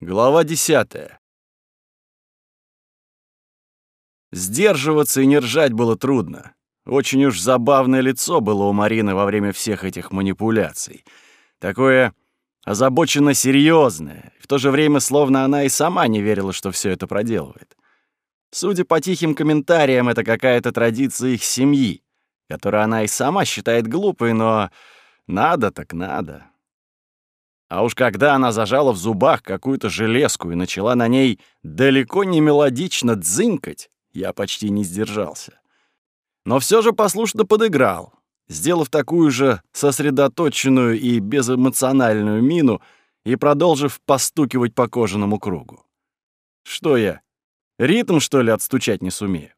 Глава 10. Сдерживаться и не ржать было трудно. Очень уж забавное лицо было у Марины во время всех этих манипуляций. Такое озабоченно серьезное, в то же время словно она и сама не верила, что все это проделывает. Судя по тихим комментариям, это какая-то традиция их семьи, которую она и сама считает глупой, но надо так надо. А уж когда она зажала в зубах какую-то железку и начала на ней далеко не мелодично дзынькать, я почти не сдержался. Но все же послушно подыграл, сделав такую же сосредоточенную и безэмоциональную мину и продолжив постукивать по кожаному кругу. Что я, ритм, что ли, отстучать не сумею?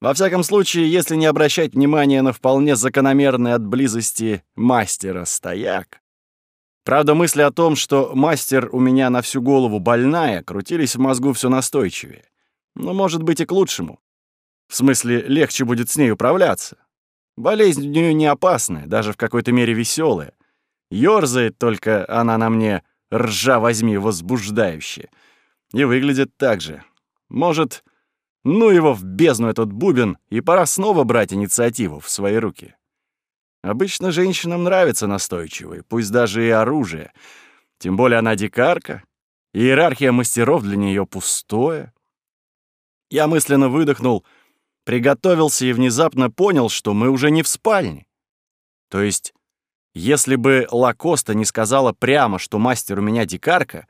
Во всяком случае, если не обращать внимания на вполне закономерный от близости мастера стояк, Правда, мысли о том, что мастер у меня на всю голову больная, крутились в мозгу все настойчивее. Но, может быть, и к лучшему. В смысле, легче будет с ней управляться. Болезнь у нее не опасная, даже в какой-то мере веселая. Ёрзает только она на мне, ржа возьми, возбуждающе. И выглядит так же. Может, ну его в бездну этот бубен, и пора снова брать инициативу в свои руки. Обычно женщинам нравятся настойчивые, пусть даже и оружие. Тем более она дикарка. Иерархия мастеров для нее пустое. Я мысленно выдохнул, приготовился и внезапно понял, что мы уже не в спальне. То есть, если бы Лакоста не сказала прямо, что мастер у меня дикарка,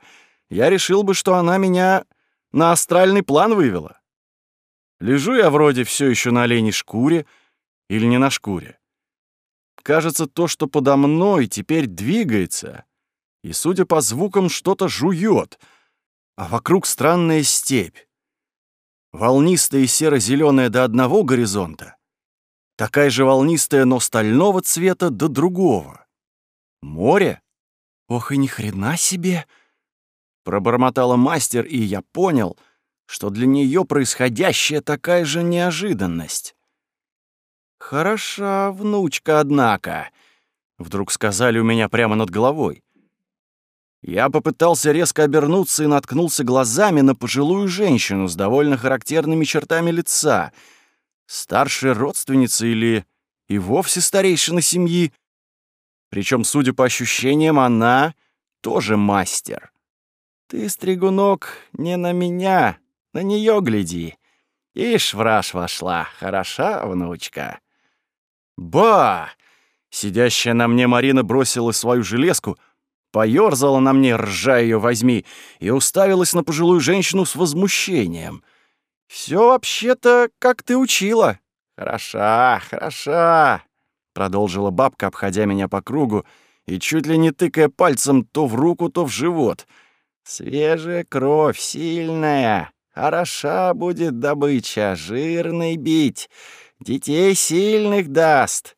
я решил бы, что она меня на астральный план вывела. Лежу я вроде все еще на оленей шкуре или не на шкуре. Кажется, то, что подо мной, теперь двигается, и, судя по звукам, что-то жует, а вокруг странная степь. Волнистая и серо-зеленая до одного горизонта, такая же волнистая, но стального цвета до другого. Море? Ох и ни хрена себе! Пробормотала мастер, и я понял, что для нее происходящее такая же неожиданность. «Хороша внучка, однако», — вдруг сказали у меня прямо над головой. Я попытался резко обернуться и наткнулся глазами на пожилую женщину с довольно характерными чертами лица, старшая родственница или и вовсе старейшина семьи. Причем, судя по ощущениям, она тоже мастер. «Ты, стригунок, не на меня, на нее гляди. Ишь, враж вошла, хороша внучка». Ба! Сидящая на мне Марина бросила свою железку, поёрзала на мне, ржа ее возьми, и уставилась на пожилую женщину с возмущением. Все вообще-то, как ты учила. Хороша, хороша, продолжила бабка, обходя меня по кругу и чуть ли не тыкая пальцем то в руку, то в живот. Свежая кровь, сильная. Хороша будет добыча, жирный бить. Детей сильных даст.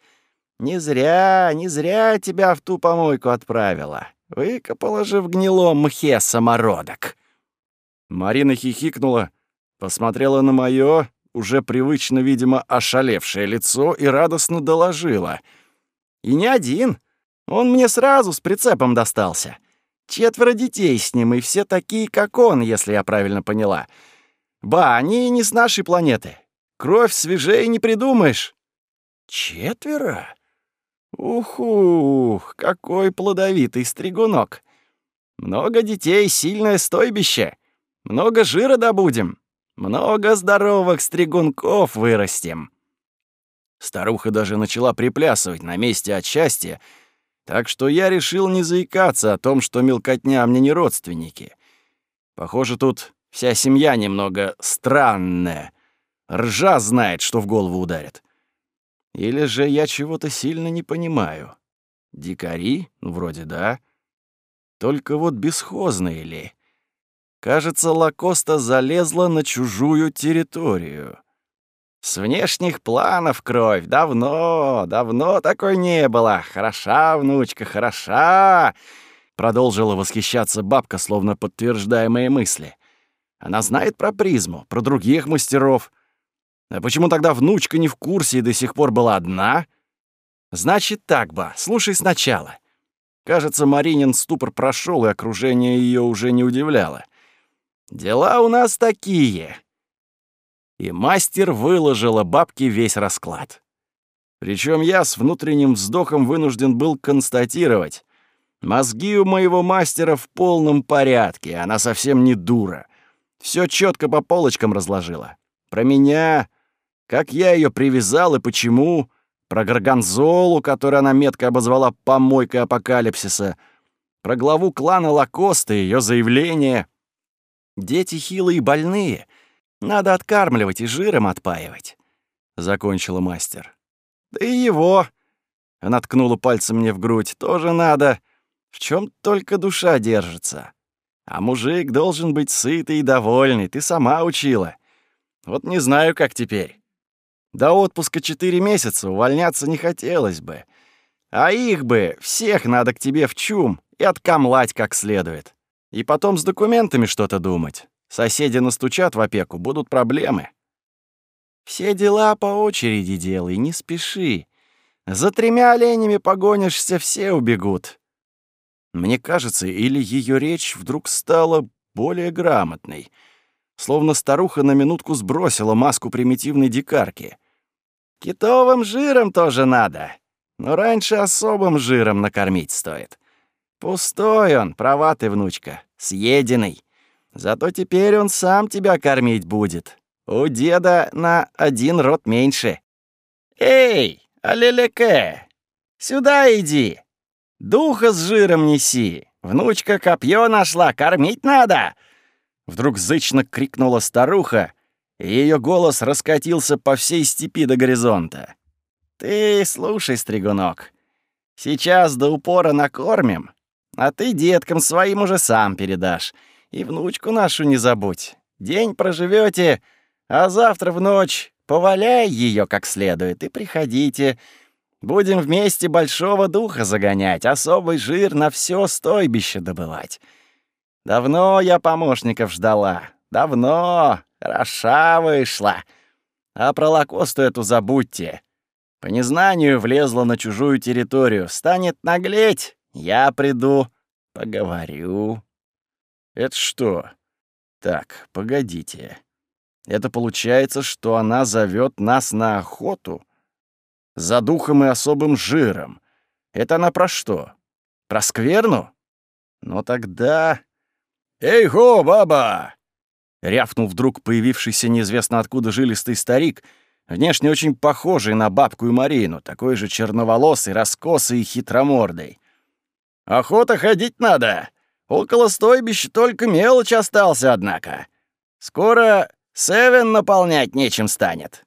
Не зря, не зря тебя в ту помойку отправила. Выкопала же в гнилом мхе самородок». Марина хихикнула, посмотрела на моё, уже привычно, видимо, ошалевшее лицо и радостно доложила. «И не один. Он мне сразу с прицепом достался. Четверо детей с ним, и все такие, как он, если я правильно поняла. Ба, они не с нашей планеты. Кровь свежее не придумаешь. Четверо? Уху, какой плодовитый стригунок. Много детей, сильное стойбище. Много жира добудем. Много здоровых стригунков вырастим. Старуха даже начала приплясывать на месте от счастья, так что я решил не заикаться о том, что мелкотня мне не родственники. Похоже, тут вся семья немного странная — Ржа знает, что в голову ударит. Или же я чего-то сильно не понимаю. Дикари? Ну, вроде да. Только вот бесхозные ли? Кажется, Лакоста залезла на чужую территорию. С внешних планов кровь. Давно, давно такой не было. Хороша, внучка, хороша. Продолжила восхищаться бабка, словно подтверждая мои мысли. Она знает про призму, про других мастеров — а почему тогда внучка не в курсе и до сих пор была одна? Значит так, ба, слушай сначала. Кажется, Маринин ступор прошел, и окружение ее уже не удивляло. Дела у нас такие. И мастер выложила бабке весь расклад. Причем я с внутренним вздохом вынужден был констатировать, мозги у моего мастера в полном порядке, она совсем не дура. Все четко по полочкам разложила. Про меня, как я ее привязал и почему, про Гарганзолу, которую она метко обозвала помойкой апокалипсиса, про главу клана Лакоста и ее заявление. Дети хилые и больные, надо откармливать и жиром отпаивать, — закончила мастер. Да и его, — она ткнула пальцем мне в грудь, — тоже надо, в чем только душа держится. А мужик должен быть сытый и довольный, ты сама учила. Вот не знаю, как теперь. До отпуска четыре месяца увольняться не хотелось бы. А их бы всех надо к тебе в чум и откамлать как следует. И потом с документами что-то думать. Соседи настучат в опеку, будут проблемы. Все дела по очереди делай, не спеши. За тремя оленями погонишься, все убегут. Мне кажется, или ее речь вдруг стала более грамотной, словно старуха на минутку сбросила маску примитивной дикарки. Китовым жиром тоже надо, но раньше особым жиром накормить стоит. Пустой он, права ты, внучка, съеденный. Зато теперь он сам тебя кормить будет. У деда на один рот меньше. Эй, алелеке, сюда иди. Духа с жиром неси. Внучка копье нашла, кормить надо. Вдруг зычно крикнула старуха, и ее голос раскатился по всей степи до горизонта. «Ты слушай, стригунок, сейчас до упора накормим, а ты деткам своим уже сам передашь. И внучку нашу не забудь. День проживете, а завтра в ночь поваляй ее как следует и приходите. Будем вместе большого духа загонять, особый жир на все стойбище добывать. Давно я помощников ждала, давно, хороша вышла. А про лакосту эту забудьте. По незнанию влезла на чужую территорию, станет наглеть, я приду, поговорю. Это что? Так, погодите. Это получается, что она зовет нас на охоту? За духом и особым жиром. Это она про что? Про скверну? Но тогда... «Эй, го, баба!» Рявкнул вдруг появившийся неизвестно откуда жилистый старик, внешне очень похожий на бабку и Марину, такой же черноволосый, раскосый и хитромордый. «Охота ходить надо!» Около стойбища только мелочь остался, однако. Скоро Севен наполнять нечем станет».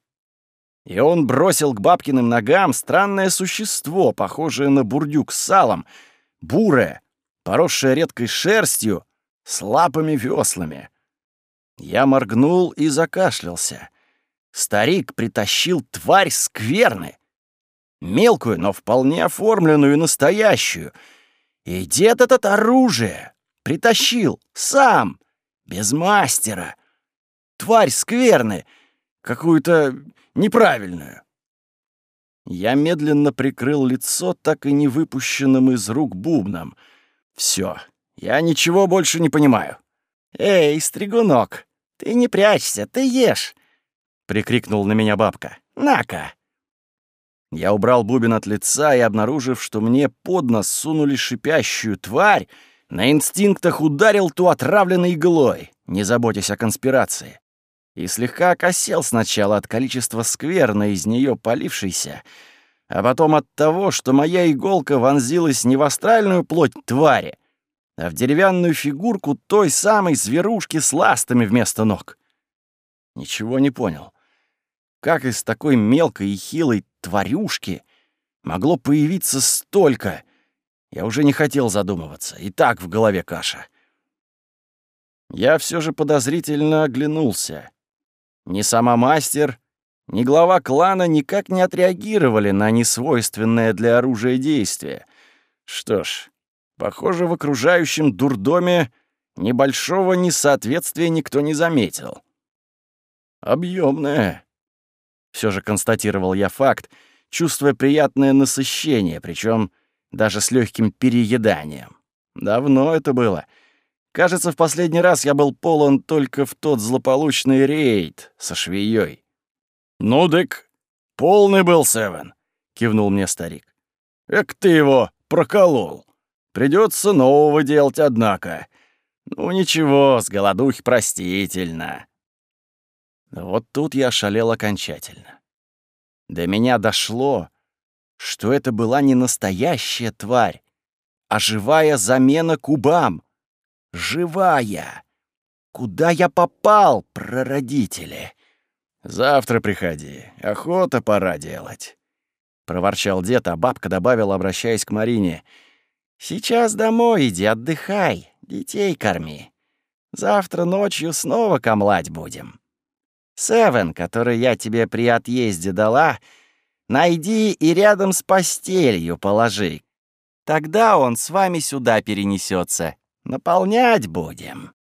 И он бросил к бабкиным ногам странное существо, похожее на бурдюк с салом, бурое, поросшее редкой шерстью, с лапами-веслами. Я моргнул и закашлялся. Старик притащил тварь скверны. Мелкую, но вполне оформленную и настоящую. И дед этот оружие Притащил. Сам. Без мастера. Тварь скверная. Какую-то неправильную. Я медленно прикрыл лицо так и не выпущенным из рук бубном. Все, я ничего больше не понимаю. «Эй, стригунок, ты не прячься, ты ешь!» — прикрикнул на меня бабка. «На-ка!» Я убрал бубен от лица и, обнаружив, что мне под нос сунули шипящую тварь, на инстинктах ударил ту отравленной иглой, не заботясь о конспирации. И слегка окосел сначала от количества скверны из нее полившейся, а потом от того, что моя иголка вонзилась не в астральную плоть твари, а в деревянную фигурку той самой зверушки с ластами вместо ног. Ничего не понял. Как из такой мелкой и хилой тварюшки могло появиться столько — я уже не хотел задумываться, и так в голове каша. Я все же подозрительно оглянулся. Ни сама мастер, ни глава клана никак не отреагировали на несвойственное для оружия действие. Что ж, похоже, в окружающем дурдоме небольшого несоответствия никто не заметил. Объемное. Все же констатировал я факт, чувствуя приятное насыщение, причем даже с легким перееданием. Давно это было. Кажется, в последний раз я был полон только в тот злополучный рейд со швеей. «Ну, дык, полный был, Севен», — кивнул мне старик. «Эк ты его проколол. Придется нового делать, однако. Ну, ничего, с голодухи простительно». Вот тут я шалел окончательно. До меня дошло, что это была не настоящая тварь, а живая замена кубам. Живая! Куда я попал, прародители? Завтра приходи, охота пора делать. Проворчал дед, а бабка добавила, обращаясь к Марине. «Сейчас домой иди, отдыхай, детей корми. Завтра ночью снова камлать будем. Севен, который я тебе при отъезде дала, найди и рядом с постелью положи. Тогда он с вами сюда перенесется. Наполнять будем».